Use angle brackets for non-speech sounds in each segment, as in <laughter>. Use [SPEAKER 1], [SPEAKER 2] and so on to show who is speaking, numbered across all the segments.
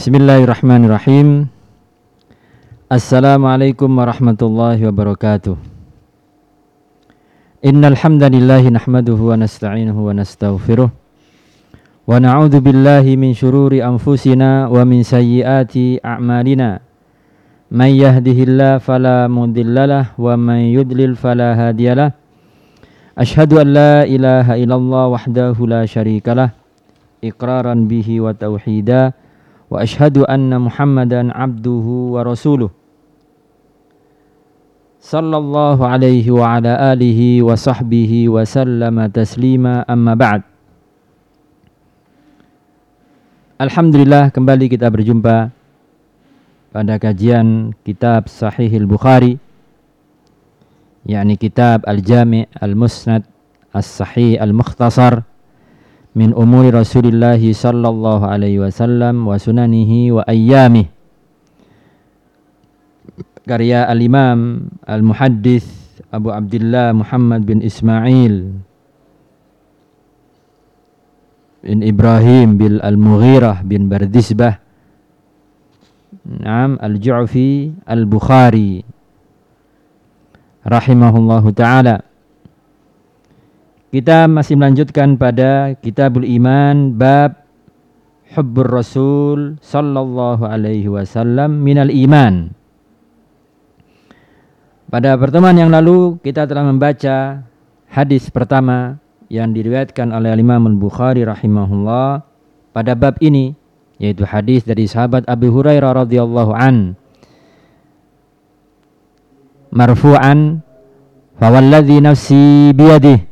[SPEAKER 1] Bismillahirrahmanirrahim. Assalamualaikum warahmatullahi wabarakatuh. Innal hamdalillah nahmaduhu wa nasta'inuhu wa nastaghfiruh. Wa na'udzu billahi min shururi anfusina wa min sayyiati a'malina. Man yahdihillahu fala mudhillalah wa man yudlil fala hadiyalah. Ashhadu an la ilaha illallah wahdahu la syarikalah iqraran bihi wa tauhida wa ashhadu anna Muhammadan abduhu wa rasuluh. Sallallahu alaihi wa ala alihi wa sahbihi wa sallama taslima Alhamdulillah kembali kita berjumpa pada kajian kitab Sahih Al-Bukhari yakni kitab Al-Jami' Al-Musnad As-Sahih Al-Mukhtasar min umuri Rasulillah sallallahu alaihi wasallam wa sunanihi wa ayyamih karya Al-Imam Al-Muhaddis Abu Abdullah Muhammad bin Ismail bin Ibrahim bin Al-Mughirah bin Bardisbah. Naam Al-Ju'fi Al-Bukhari. Rahimahullahu taala. Kita masih melanjutkan pada Kitabul Iman bab Hubbur Rasul sallallahu alaihi wasallam minal iman. Pada pertemuan yang lalu kita telah membaca hadis pertama yang diriwayatkan oleh Imam Al-Bukhari rahimahullah pada bab ini yaitu hadis dari sahabat Abu Hurairah radhiyallahu an marfu'an fawalladhi nafsi biyadih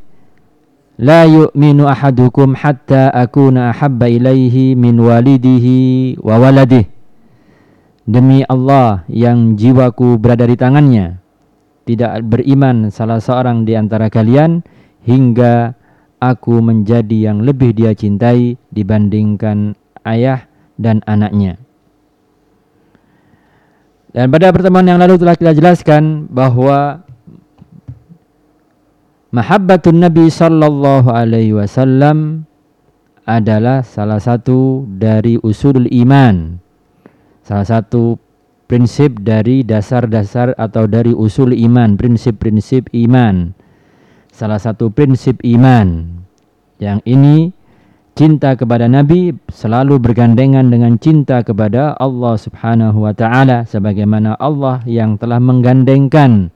[SPEAKER 1] la yu'minu ahadukum hatta akuna ahabba ilaihi min walidihi wa waladih. Demi Allah yang jiwaku berada di tangannya tidak beriman salah seorang di antara kalian hingga aku menjadi yang lebih dia cintai dibandingkan ayah dan anaknya. Dan pada pertemuan yang lalu telah kita jelaskan bahwa mahabbatun Nabi sallallahu alaihi wasallam adalah salah satu dari usul iman. Salah satu prinsip dari dasar-dasar atau dari usul iman, prinsip-prinsip iman. Salah satu prinsip iman. Yang ini cinta kepada Nabi selalu bergandengan dengan cinta kepada Allah Subhanahu wa taala sebagaimana Allah yang telah menggandengkan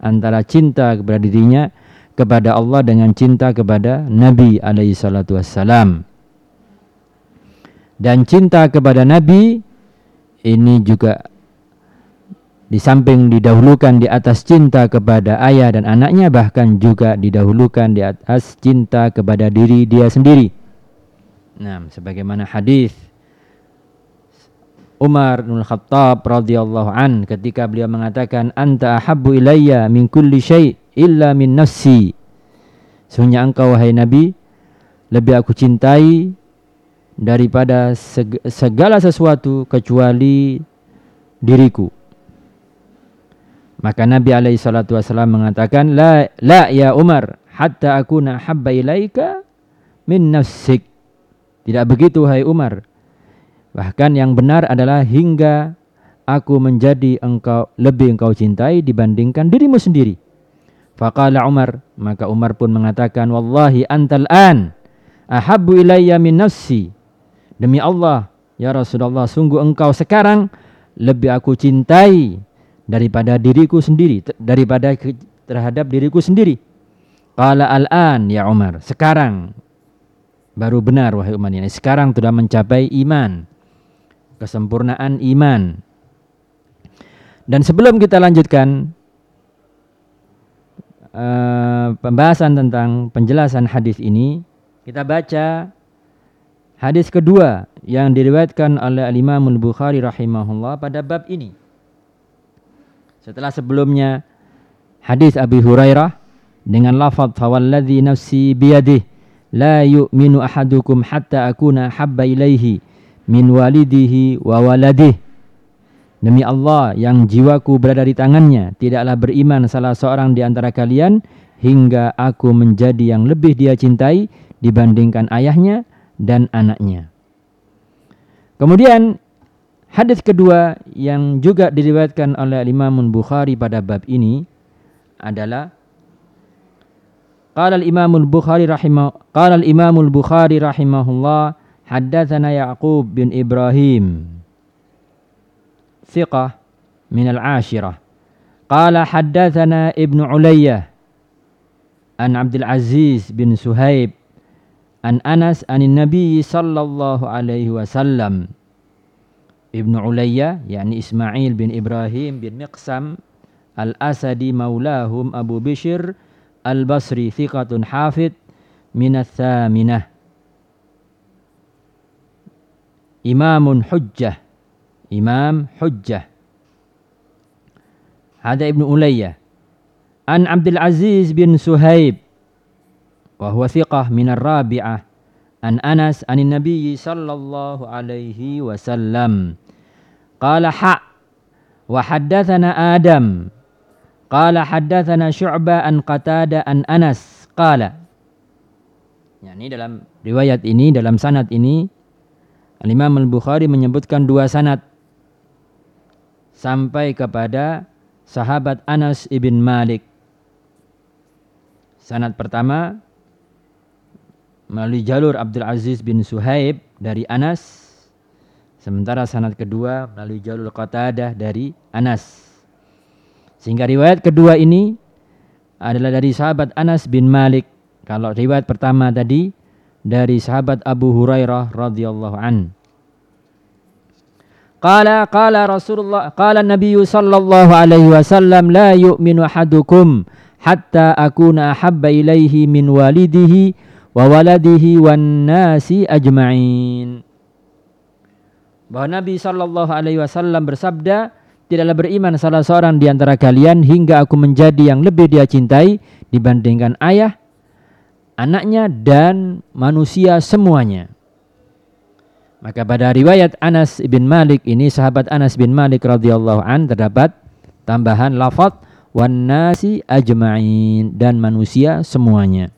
[SPEAKER 1] antara cinta kepada dirinya kepada Allah dengan cinta kepada Nabi alaihi salatu wassalam. Dan cinta kepada Nabi ini juga di samping didahulukan di atas cinta kepada ayah dan anaknya bahkan juga didahulukan di atas cinta kepada diri dia sendiri. Nah, sebagaimana hadis Umar bin Khattab radhiyallahu an ketika beliau mengatakan anta ahabbu ilayya min kulli syai illa min nafsi. Sungguh engkau wahai Nabi lebih aku cintai daripada segala sesuatu kecuali diriku. Maka Nabi alaihi salatu wasallam mengatakan la la ya Umar hatta akuna habba ilaika min nafsik tidak begitu hai Umar. Bahkan yang benar adalah hingga aku menjadi engkau lebih engkau cintai dibandingkan dirimu sendiri. Faqala Umar, maka Umar pun mengatakan, "Wallahi antal an ahabbu ilayya min nafsi." Demi Allah, ya Rasulullah, sungguh engkau sekarang lebih aku cintai daripada diriku sendiri, daripada terhadap diriku sendiri. Qala al-an ya Umar, sekarang baru benar wahai umat ini. Sekarang sudah mencapai iman. Kesempurnaan iman. Dan sebelum kita lanjutkan uh, pembahasan tentang penjelasan hadis ini, kita baca hadis kedua yang diriwayatkan oleh Imam Al-Bukhari rahimahullah pada bab ini. Setelah sebelumnya hadis Abi Hurairah dengan lafaz fawalladzi nafsi biyadihi la yu'minu ahadukum hatta akuna habba ilaihi min walidihi wa waladih Demi Allah yang jiwaku berada di tangannya tidaklah beriman salah seorang di antara kalian hingga aku menjadi yang lebih dia cintai dibandingkan ayahnya dan anaknya. Kemudian Hadis kedua yang juga diriwayatkan oleh Imam Bukhari pada bab ini adalah Qala al-Imam al-Bukhari rahimah Qala al-Imam al-Bukhari rahimahullah haddatsana Yaqub bin Ibrahim thiqah min al-ashirah Qala haddatsana Ibnu Ulayyah an Abdul Aziz bin Suhaib an Anas anin Nabi sallallahu alaihi wasallam Ibnu Ulayya yakni Ismail bin Ibrahim bin Miqsam Al-Asadi maulahum Abu Bishr Al-Basri thiqatun hafid minat thaminah Imamun hujjah Imam hujjah. Hada Ibnu Ulayya. An Abdul Aziz bin Suhaib. Wa huwa thiqah min ar-rabi'ah. An Anas anin Nabi sallallahu alaihi wasallam. Qala ha. Wa haddatsana Adam. Qala haddatsana Syu'bah an Qatada an Anas. Qala. Ya, ini dalam riwayat ini, dalam sanad ini Al-Imam Al-Bukhari menyebutkan dua sanad sampai kepada sahabat Anas ibn Malik. Sanad pertama melalui jalur Abdul Aziz bin Suhaib dari Anas Sementara sanad kedua melalui jalur Qatadah dari Anas. Sehingga riwayat kedua ini adalah dari sahabat Anas bin Malik. Kalau riwayat pertama tadi dari sahabat Abu Hurairah radhiyallahu an. Qala qala Rasulullah qala Nabi sallallahu alaihi wasallam la yu'minu ahadukum hatta akuna ahabba ilaihi min walidihi wa waladihi wan nasi ajma'in bahwa Nabi Shallallahu Alaihi Wasallam bersabda, tidaklah beriman salah seorang di antara kalian hingga aku menjadi yang lebih dia cintai dibandingkan ayah, anaknya dan manusia semuanya. Maka pada riwayat Anas bin Malik ini sahabat Anas bin Malik radhiyallahu an terdapat tambahan lafaz wan nasi ajma'in dan manusia semuanya.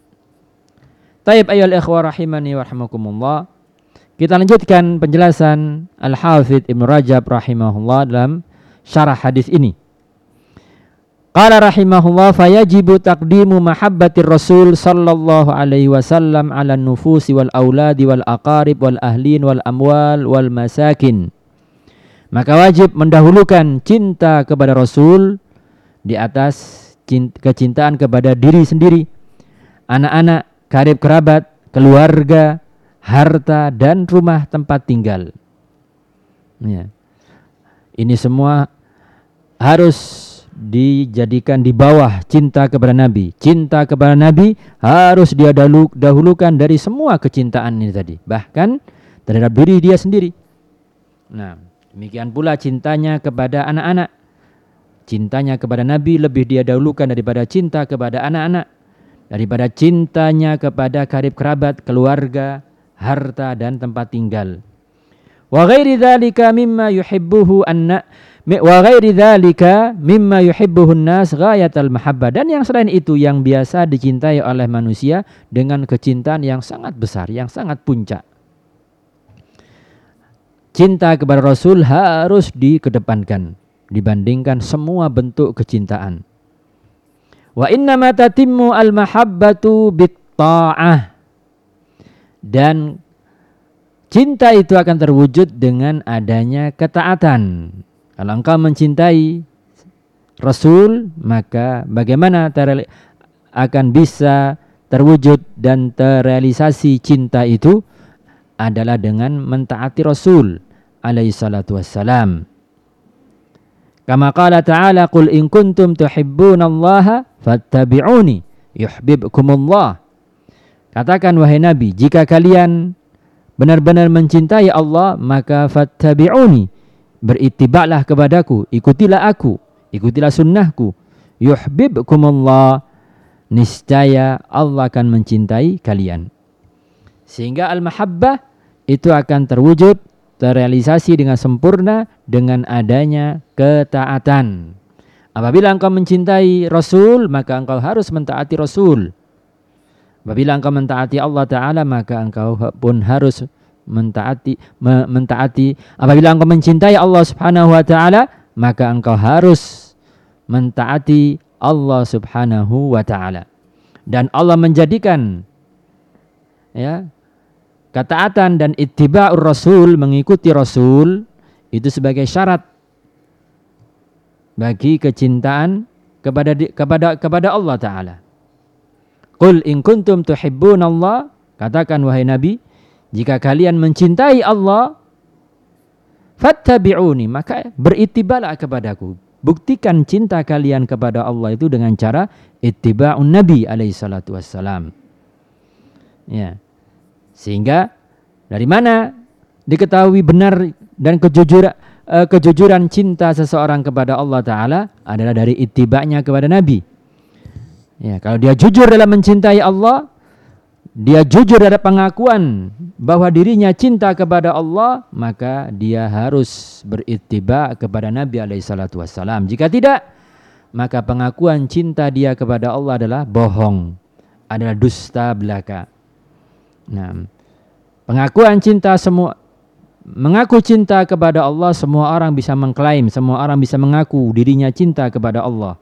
[SPEAKER 1] Taib ayol ikhwah rahimani warahmatullah. Kita lanjutkan penjelasan Al-Hafidh Ibn Rajab rahimahullah dalam syarah hadis ini. Qala rahimahullah fayajibu taqdimu mahabbatir Rasul sallallahu alaihi wasallam ala nufusi wal auladi wal aqarib wal ahlin wal amwal wal masakin. Maka wajib mendahulukan cinta kepada Rasul di atas kecintaan kepada diri sendiri, anak-anak, karib kerabat, keluarga, harta dan rumah tempat tinggal. Ya. Ini semua harus dijadikan di bawah cinta kepada Nabi. Cinta kepada Nabi harus dia dahulukan dari semua kecintaan ini tadi. Bahkan terhadap diri dia sendiri. Nah, demikian pula cintanya kepada anak-anak. Cintanya kepada Nabi lebih dia dahulukan daripada cinta kepada anak-anak. Daripada cintanya kepada karib kerabat, keluarga, harta dan tempat tinggal. Wa ghairi dzalika mimma yuhibbuhu anna wa ghairi dzalika mimma yuhibbuhu nas ghayatal mahabbah dan yang selain itu yang biasa dicintai oleh manusia dengan kecintaan yang sangat besar, yang sangat puncak. Cinta kepada Rasul harus dikedepankan dibandingkan semua bentuk kecintaan. Wa inna ma tatimmu al mahabbatu bit ta'ah dan cinta itu akan terwujud dengan adanya ketaatan. Kalau engkau mencintai Rasul, maka bagaimana akan bisa terwujud dan terrealisasi cinta itu adalah dengan mentaati Rasul alaihi salatu wassalam. Kama qala ta'ala qul in kuntum tuhibbunallaha fattabi'uni yuhibbukumullah Katakan wahai Nabi, jika kalian benar-benar mencintai Allah, maka fattabi'uni. Beritibaklah kepadaku, ikutilah aku, ikutilah sunnahku. Yuhibbukumullah. Niscaya Allah akan mencintai kalian. Sehingga al-mahabbah itu akan terwujud, terrealisasi dengan sempurna dengan adanya ketaatan. Apabila engkau mencintai Rasul, maka engkau harus mentaati Rasul. Apabila engkau mentaati Allah Ta'ala maka engkau pun harus mentaati me, mentaati apabila engkau mencintai Allah Subhanahu wa taala maka engkau harus mentaati Allah Subhanahu wa taala dan Allah menjadikan ya ketaatan dan ittiba'ur rasul mengikuti rasul itu sebagai syarat bagi kecintaan kepada kepada kepada Allah taala. Qul in kuntum Allah katakan wahai nabi jika kalian mencintai Allah fattabi'uni maka beritibalah kepadaku. Buktikan cinta kalian kepada Allah itu dengan cara ittiba'un nabi alaihi salatu wassalam. Ya. Sehingga dari mana diketahui benar dan kejujuran uh, kejujuran cinta seseorang kepada Allah taala adalah dari ittiba'nya kepada nabi. Ya, kalau dia jujur dalam mencintai Allah, dia jujur ada pengakuan bahwa dirinya cinta kepada Allah, maka dia harus berittiba kepada Nabi wassalam. Jika tidak, maka pengakuan cinta dia kepada Allah adalah bohong, adalah dusta belaka. Nah, pengakuan cinta semua mengaku cinta kepada Allah semua orang bisa mengklaim, semua orang bisa mengaku dirinya cinta kepada Allah.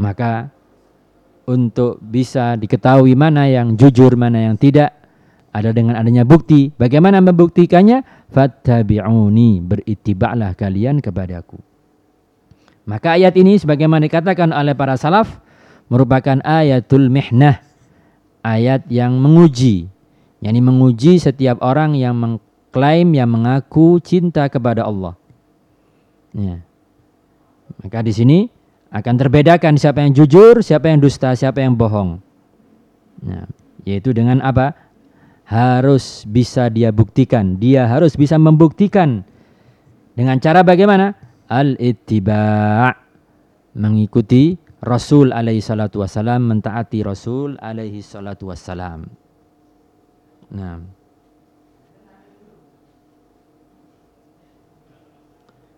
[SPEAKER 1] Maka untuk bisa diketahui mana yang jujur, mana yang tidak ada dengan adanya bukti. Bagaimana membuktikannya? Fattabi'uni, beritiba'lah kalian kepadaku. Maka ayat ini sebagaimana dikatakan oleh para salaf merupakan ayatul mihnah, ayat yang menguji. yakni menguji setiap orang yang mengklaim yang mengaku cinta kepada Allah. Ya. Maka di sini akan terbedakan siapa yang jujur, siapa yang dusta, siapa yang bohong. Nah, yaitu dengan apa? Harus bisa dia buktikan. Dia harus bisa membuktikan. Dengan cara bagaimana? Al-ittiba' mengikuti Rasul alaihi salatu wassalam, mentaati Rasul alaihi salatu wassalam. Nah.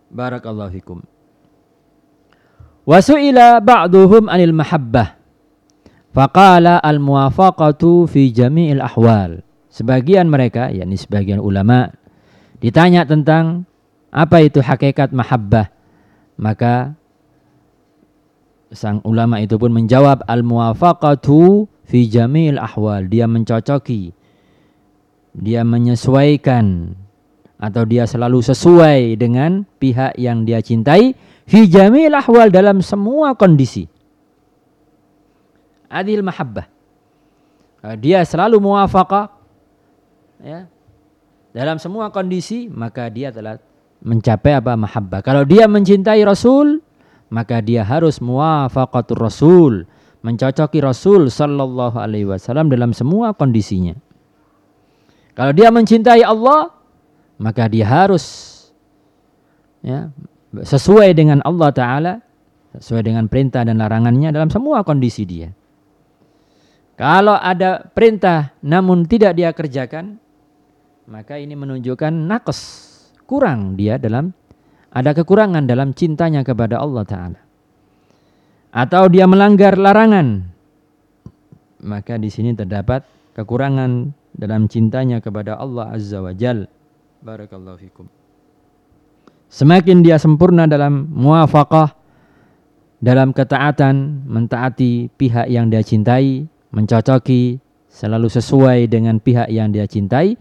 [SPEAKER 1] Barakallahu fikum. Wasu'ila ba'duhum anil mahabbah. Faqala al-muwafaqatu fi jami'il ahwal. Sebagian mereka, yakni sebagian ulama, ditanya tentang apa itu hakikat mahabbah. Maka sang ulama itu pun menjawab al-muwafaqatu fi jami'il ahwal. Dia mencocoki. Dia menyesuaikan atau dia selalu sesuai dengan pihak yang dia cintai fi jamil ahwal dalam semua kondisi. Adil mahabbah. Dia selalu muwafaqah ya. Dalam semua kondisi maka dia telah mencapai apa mahabbah. Kalau dia mencintai Rasul, maka dia harus muwafaqatur Rasul, mencocoki Rasul sallallahu alaihi wasallam dalam semua kondisinya. Kalau dia mencintai Allah, maka dia harus ya, sesuai dengan Allah Ta'ala, sesuai dengan perintah dan larangannya dalam semua kondisi dia. Kalau ada perintah namun tidak dia kerjakan, maka ini menunjukkan nakes, kurang dia dalam, ada kekurangan dalam cintanya kepada Allah Ta'ala. Atau dia melanggar larangan, maka di sini terdapat kekurangan dalam cintanya kepada Allah Azza wa Jal. Barakallahu fikum. Semakin dia sempurna dalam muafakah, dalam ketaatan, mentaati pihak yang dia cintai, mencocoki, selalu sesuai dengan pihak yang dia cintai,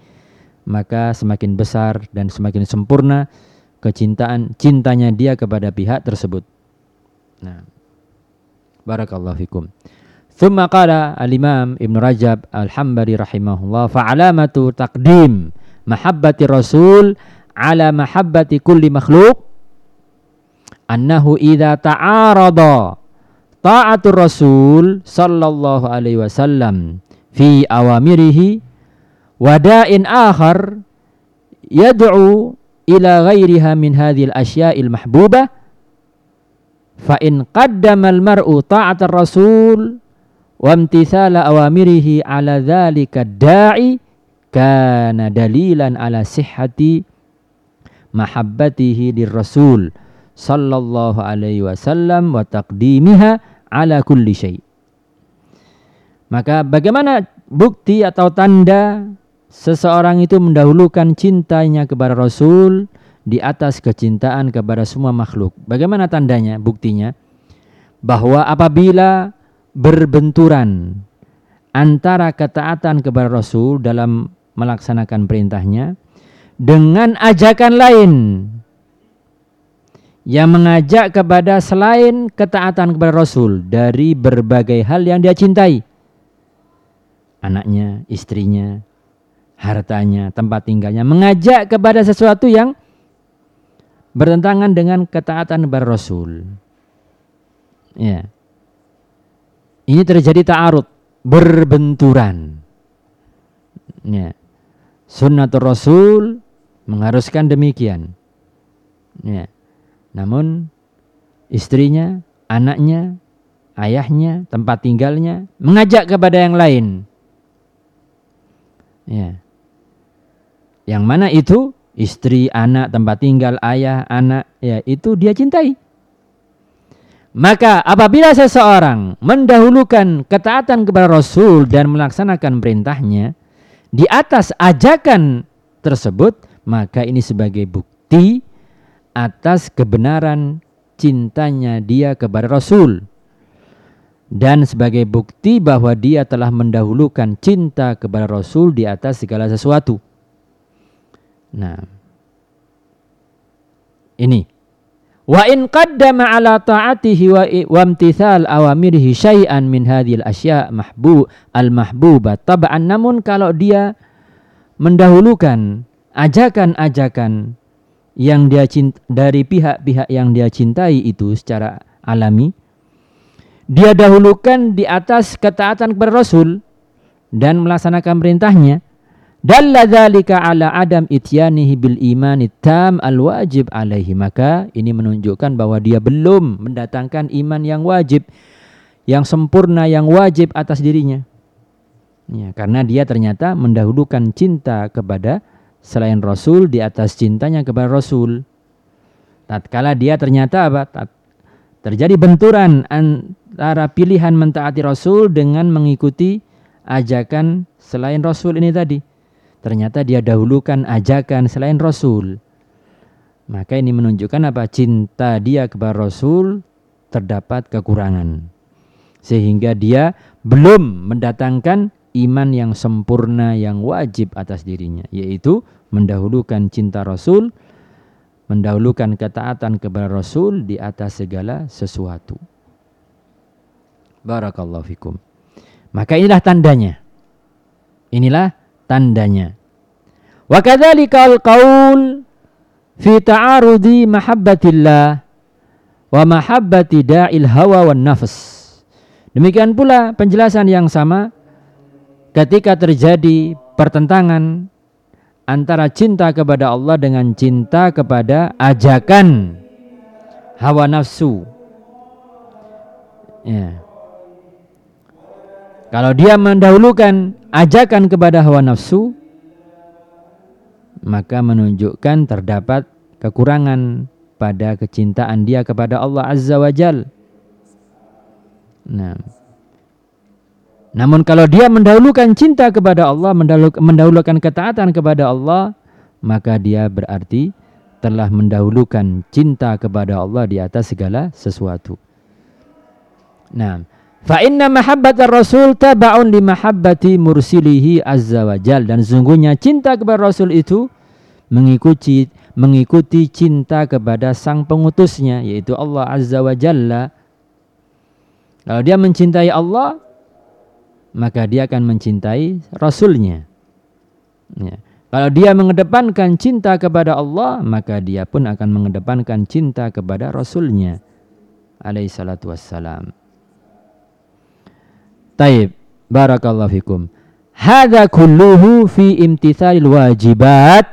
[SPEAKER 1] maka semakin besar dan semakin sempurna kecintaan cintanya dia kepada pihak tersebut. Nah, barakallahu fikum. Thumma qala al-Imam Ibn Rajab Al-Hambari rahimahullah fa'alamatu taqdim mahabbati Rasul ala mahabbati kulli makhluk annahu idza ta'arada ta'atur rasul sallallahu alaihi wasallam fi awamirihi wada'in akhar yad'u ila ghairiha min hadhil asya'il mahbubah fa in qaddama al mar'u ta'atar rasul wa imtithala awamirihi ala dhalika da'i kana dalilan ala sihhati mahabbatihi rasul sallallahu alaihi wasallam wa taqdimiha ala kulli syai. Maka bagaimana bukti atau tanda seseorang itu mendahulukan cintanya kepada Rasul di atas kecintaan kepada semua makhluk. Bagaimana tandanya, buktinya? Bahwa apabila berbenturan antara ketaatan kepada Rasul dalam melaksanakan perintahnya dengan ajakan lain yang mengajak kepada selain ketaatan kepada Rasul dari berbagai hal yang dia cintai. Anaknya, istrinya, hartanya, tempat tinggalnya, mengajak kepada sesuatu yang bertentangan dengan ketaatan kepada Rasul. Ya. Ini terjadi ta'arud, berbenturan. Ya. Sunnatul Rasul mengharuskan demikian. Ya. Namun istrinya, anaknya, ayahnya, tempat tinggalnya mengajak kepada yang lain. Ya. Yang mana itu istri, anak, tempat tinggal, ayah, anak, ya itu dia cintai. Maka apabila seseorang mendahulukan ketaatan kepada Rasul dan melaksanakan perintahnya di atas ajakan tersebut, maka ini sebagai bukti atas kebenaran cintanya dia kepada Rasul. Dan sebagai bukti bahwa dia telah mendahulukan cinta kepada Rasul di atas segala sesuatu. Nah, ini Wa in qaddama ala ta'atihi wa, wa imtithal awamirihi syai'an min hadhil asya' mahbu al mahbuba tab'an namun kalau dia mendahulukan ajakan-ajakan yang dia cinta, dari pihak-pihak yang dia cintai itu secara alami dia dahulukan di atas ketaatan kepada Rasul dan melaksanakan perintahnya Dalla dzalika ala adam ityanihi bil iman tam al wajib alaihi. Maka ini menunjukkan bahwa dia belum mendatangkan iman yang wajib, yang sempurna, yang wajib atas dirinya. Ya, karena dia ternyata mendahulukan cinta kepada selain Rasul di atas cintanya kepada Rasul. Tatkala dia ternyata apa? Terjadi benturan antara pilihan mentaati Rasul dengan mengikuti ajakan selain Rasul ini tadi ternyata dia dahulukan ajakan selain Rasul. Maka ini menunjukkan apa? Cinta dia kepada Rasul terdapat kekurangan. Sehingga dia belum mendatangkan iman yang sempurna yang wajib atas dirinya. Yaitu mendahulukan cinta Rasul, mendahulukan ketaatan kepada Rasul di atas segala sesuatu. Barakallahu fikum. Maka inilah tandanya. Inilah tandanya. Wa kadzalika al-qaul fi ta'arudi mahabbatillah wa mahabbati da'il hawa wan nafs. Demikian pula penjelasan yang sama ketika terjadi pertentangan antara cinta kepada Allah dengan cinta kepada ajakan hawa nafsu. Ya. Kalau dia mendahulukan ajakan kepada hawa nafsu, maka menunjukkan terdapat kekurangan pada kecintaan dia kepada Allah Azza wa Jal. Nah. Namun kalau dia mendahulukan cinta kepada Allah, mendahulukan ketaatan kepada Allah, maka dia berarti telah mendahulukan cinta kepada Allah di atas segala sesuatu. Nah, Fa inna mahabbat Rasul tabaun li mahabbati mursilihi azza wa jal. Dan sesungguhnya cinta kepada Rasul itu mengikuti mengikuti cinta kepada sang pengutusnya yaitu Allah azza wa jalla. Kalau dia mencintai Allah, maka dia akan mencintai Rasulnya. Ya. Kalau dia mengedepankan cinta kepada Allah, maka dia pun akan mengedepankan cinta kepada Rasulnya. Alaihi salatu wassalam. Taib. Barakallahu fikum. Hadza kulluhu fi imtithalil wajibat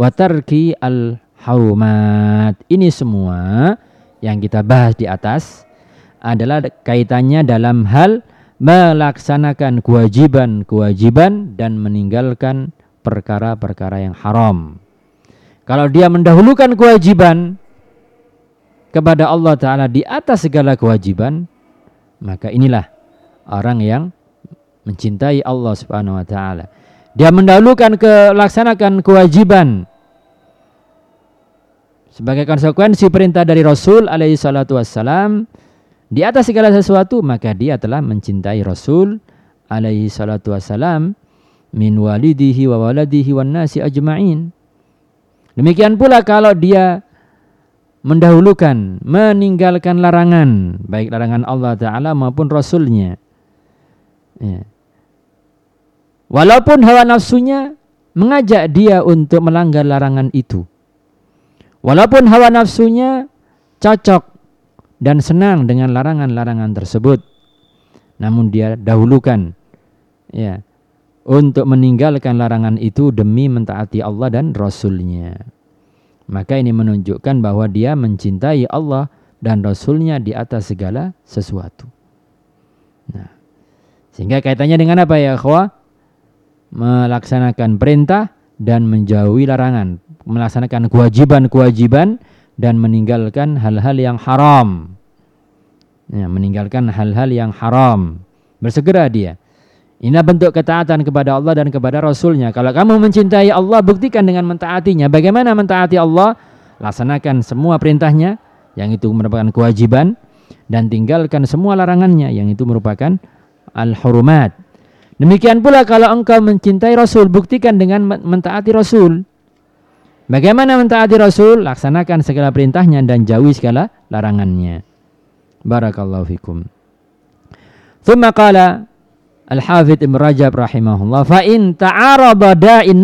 [SPEAKER 1] wa tarki al haumat. Ini semua yang kita bahas di atas adalah kaitannya dalam hal melaksanakan kewajiban-kewajiban dan meninggalkan perkara-perkara yang haram. Kalau dia mendahulukan kewajiban kepada Allah Ta'ala di atas segala kewajiban, maka inilah orang yang mencintai Allah Subhanahu wa taala. Dia mendahulukan kelaksanakan kewajiban sebagai konsekuensi perintah dari Rasul alaihi salatu wassalam di atas segala sesuatu maka dia telah mencintai Rasul alaihi salatu wassalam min walidihi wa waladihi wan nasi ajma'in. Demikian pula kalau dia mendahulukan, meninggalkan larangan, baik larangan Allah Ta'ala maupun Rasulnya. Ya. Walaupun hawa nafsunya mengajak dia untuk melanggar larangan itu. Walaupun hawa nafsunya cocok dan senang dengan larangan-larangan tersebut. Namun dia dahulukan ya untuk meninggalkan larangan itu demi mentaati Allah dan Rasulnya. Maka ini menunjukkan bahwa dia mencintai Allah dan Rasulnya di atas segala sesuatu. Nah, sehingga kaitannya dengan apa ya khawah? Melaksanakan perintah dan menjauhi larangan melaksanakan kewajiban-kewajiban dan meninggalkan hal-hal yang haram. Ya, meninggalkan hal-hal yang haram. Bersegera dia. Ini bentuk ketaatan kepada Allah dan kepada Rasulnya. Kalau kamu mencintai Allah, buktikan dengan mentaatinya. Bagaimana mentaati Allah? Laksanakan semua perintahnya, yang itu merupakan kewajiban. Dan tinggalkan semua larangannya, yang itu merupakan al-hurumat. Demikian pula kalau engkau mencintai Rasul, buktikan dengan mentaati Rasul. Bagaimana mentaati Rasul? Laksanakan segala perintahnya dan jauhi segala larangannya. Barakallahu fikum. Thumma qala Al-Hafidh Ibn Rajab rahimahullah fa in ta'arada da'in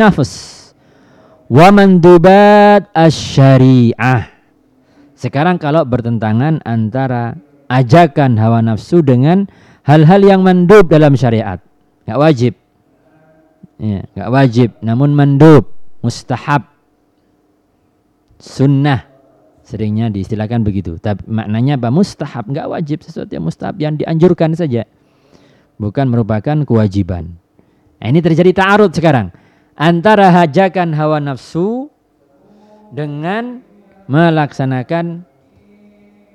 [SPEAKER 1] wa mandubat. Sekarang kalau bertentangan antara ajakan hawa nafsu dengan hal-hal yang mandub dalam syariat. Enggak wajib. Ya, enggak wajib, namun mandub, mustahab. Sunnah. Seringnya diistilahkan begitu. Tapi maknanya apa? Mustahab. Nggak wajib sesuatu yang mustahab yang dianjurkan saja. Bukan merupakan kewajiban. Nah, ini terjadi ta'arud sekarang. Antara hajakan hawa nafsu dengan melaksanakan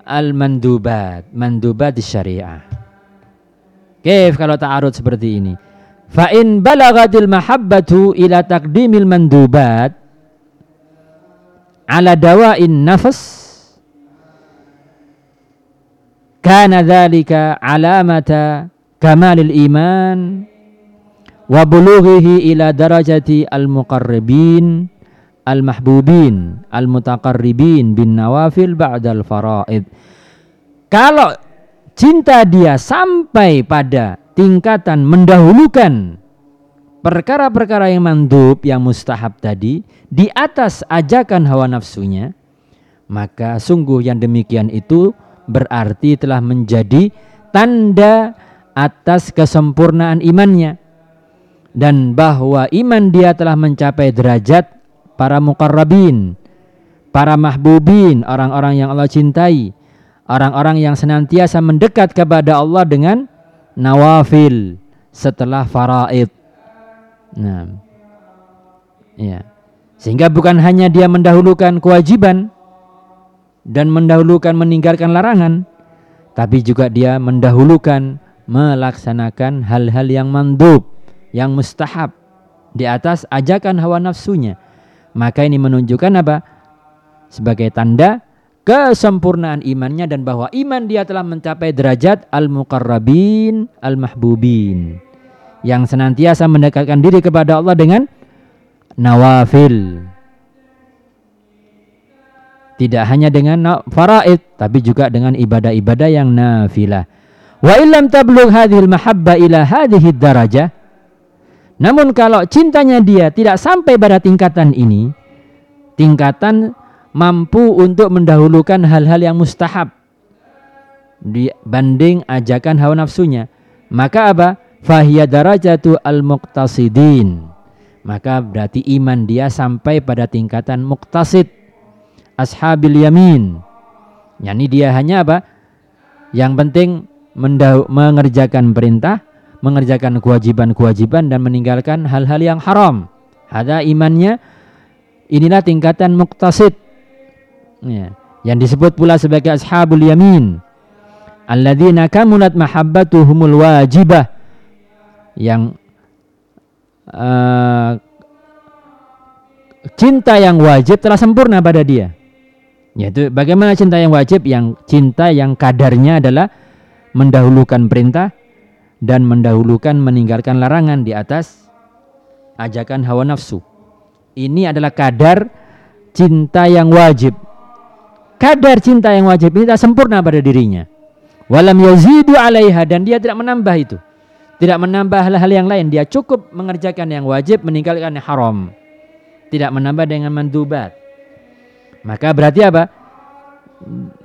[SPEAKER 1] al-mandubat. Mandubat syariah. Kif kalau ta'arud seperti ini? Fa in balagatil mahabbatu ila taqdimil mandubat ala dawain nafas kana dhalika alamata kamalil iman wa bulughihi ila darajati al-muqarribin al-mahbubin al-mutaqarribin bin nawafil ba'dal faraid kalau cinta dia sampai pada tingkatan mendahulukan perkara-perkara yang mandub, yang mustahab tadi, di atas ajakan hawa nafsunya, maka sungguh yang demikian itu berarti telah menjadi tanda atas kesempurnaan imannya. Dan bahwa iman dia telah mencapai derajat para mukarrabin, para mahbubin, orang-orang yang Allah cintai, orang-orang yang senantiasa mendekat kepada Allah dengan nawafil setelah faraid Nah, ya. Sehingga bukan hanya dia mendahulukan kewajiban dan mendahulukan meninggalkan larangan, tapi juga dia mendahulukan melaksanakan hal-hal yang mandub, yang mustahab di atas ajakan hawa nafsunya. Maka ini menunjukkan apa? Sebagai tanda kesempurnaan imannya dan bahwa iman dia telah mencapai derajat al-muqarrabin al-mahbubin yang senantiasa mendekatkan diri kepada Allah dengan nawafil. Tidak hanya dengan faraid, tapi juga dengan ibadah-ibadah yang nafilah. Wa illam tablugh hadhil mahabba ila hadhihi darajah. Namun kalau cintanya dia tidak sampai pada tingkatan ini, tingkatan mampu untuk mendahulukan hal-hal yang mustahab dibanding ajakan hawa nafsunya, maka apa? fahiya darajatu al-muqtasidin. Maka berarti iman dia sampai pada tingkatan muqtasid. Ashabil yamin. Yani dia hanya apa? Yang penting mengerjakan perintah, mengerjakan kewajiban-kewajiban dan meninggalkan hal-hal yang haram. Ada imannya inilah tingkatan muqtasid. Ya. Yang disebut pula sebagai ashabul yamin. Alladzina kamulat mahabbatuhumul wajibah yang uh, cinta yang wajib telah sempurna pada dia. Yaitu bagaimana cinta yang wajib yang cinta yang kadarnya adalah mendahulukan perintah dan mendahulukan meninggalkan larangan di atas ajakan hawa nafsu. Ini adalah kadar cinta yang wajib. Kadar cinta yang wajib ini tak sempurna pada dirinya. Walam yazidu alaiha dan dia tidak menambah itu. Tidak menambah hal-hal yang lain. Dia cukup mengerjakan yang wajib, meninggalkan yang haram. Tidak menambah dengan mandubat. Maka berarti apa?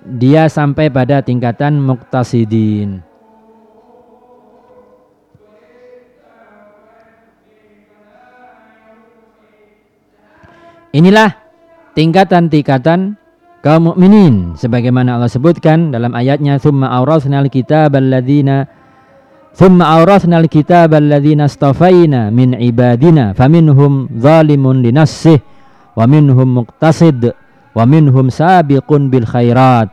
[SPEAKER 1] Dia sampai pada tingkatan muktasidin. Inilah tingkatan-tingkatan kaum mukminin sebagaimana Allah sebutkan dalam ayatnya summa awrasnal kitabal ladzina Thumma awrathna al-kitab alladhina astafaina min ibadina faminhum zalimun li wa minhum muqtasid wa minhum sabiqun bil khairat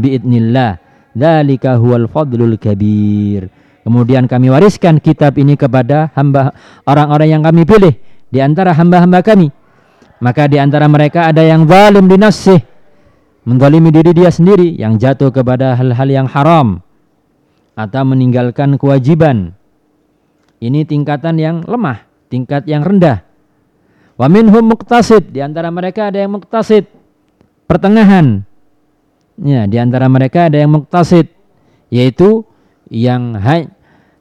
[SPEAKER 1] biidnillah dzalika huwal fadlul kabir. Kemudian kami wariskan kitab ini kepada hamba orang-orang yang kami pilih di antara hamba-hamba kami maka di antara mereka ada yang zalim di nafsih diri dia sendiri yang jatuh kepada hal-hal yang haram atau meninggalkan kewajiban. Ini tingkatan yang lemah, tingkat yang rendah. Wa minhum muqtasid, di antara mereka ada yang muqtasid, pertengahan. Ya, di antara mereka ada yang muqtasid, yaitu yang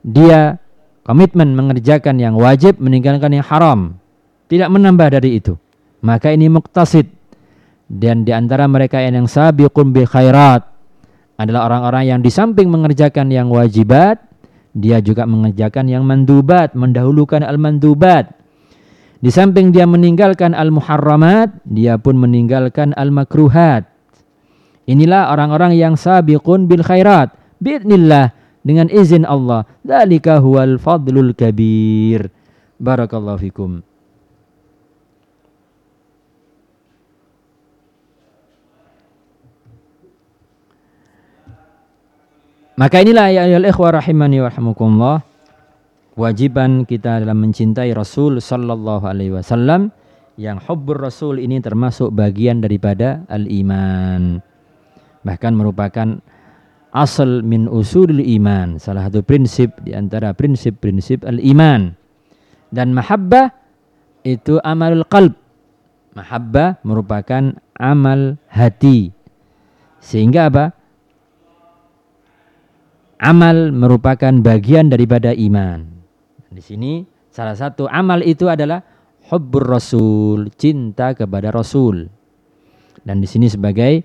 [SPEAKER 1] dia komitmen mengerjakan yang wajib, meninggalkan yang haram. Tidak menambah dari itu. Maka ini muqtasid. Dan di antara mereka yang sabiqun bi khairat, adalah orang-orang yang di samping mengerjakan yang wajibat, dia juga mengerjakan yang mandubat, mendahulukan al-mandubat. Di samping dia meninggalkan al-muharramat, dia pun meninggalkan al-makruhat. Inilah orang-orang yang sabiqun bil khairat. Bi'nillah dengan izin Allah. Dzalika huwal fadlul kabir. Barakallahu fikum. Maka inilah ya ayat ikhwah rahimani wa Kewajiban kita dalam mencintai Rasul sallallahu alaihi wasallam yang hubbur Rasul ini termasuk bagian daripada al-iman. Bahkan merupakan asal min usulul iman, salah satu prinsip di antara prinsip-prinsip al-iman. Dan mahabbah itu amalul qalb. Mahabbah merupakan amal hati. Sehingga apa? Amal merupakan bagian daripada iman. Di sini salah satu amal itu adalah hubbur rasul, cinta kepada rasul. Dan di sini sebagai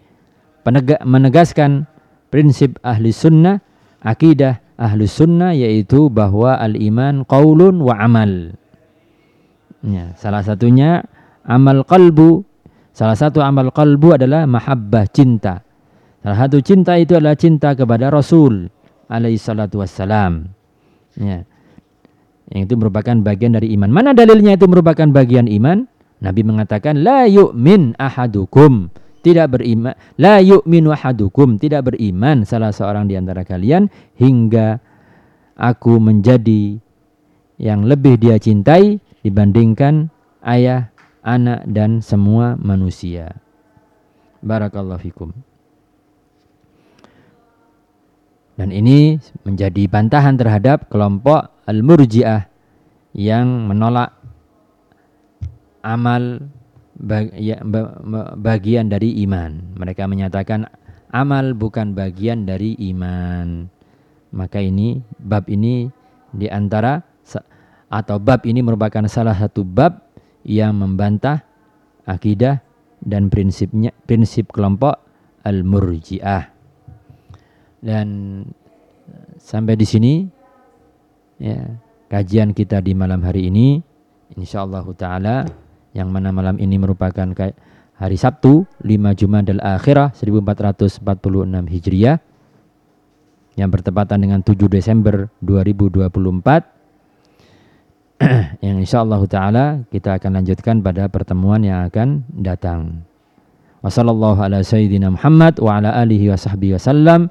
[SPEAKER 1] penegak, menegaskan prinsip ahli sunnah, akidah ahli sunnah yaitu bahwa al-iman qaulun wa amal. Ya, salah satunya amal qalbu. Salah satu amal qalbu adalah mahabbah cinta. Salah satu cinta itu adalah cinta kepada Rasul alaihi salatu wassalam. Ya. Yang itu merupakan bagian dari iman. Mana dalilnya itu merupakan bagian iman? Nabi mengatakan la yu'min ahadukum tidak beriman la yu'minu ahadukum tidak beriman salah seorang di antara kalian hingga aku menjadi yang lebih dia cintai dibandingkan ayah, anak dan semua manusia. Barakallahu fikum. Dan ini menjadi bantahan terhadap kelompok Al-Murji'ah yang menolak amal ya, bagian dari iman. Mereka menyatakan amal bukan bagian dari iman. Maka ini bab ini di antara atau bab ini merupakan salah satu bab yang membantah akidah dan prinsipnya prinsip kelompok Al-Murji'ah. Dan sampai di sini ya kajian kita di malam hari ini insyaallah taala yang mana malam ini merupakan hari Sabtu 5 Jumadil Akhirah 1446 Hijriah yang bertepatan dengan 7 Desember 2024 <clears throat> yang insyaallah taala kita akan lanjutkan pada pertemuan yang akan datang. Wassallallahu ala sayyidina Muhammad wa ala alihi wa sahbihi wasallam.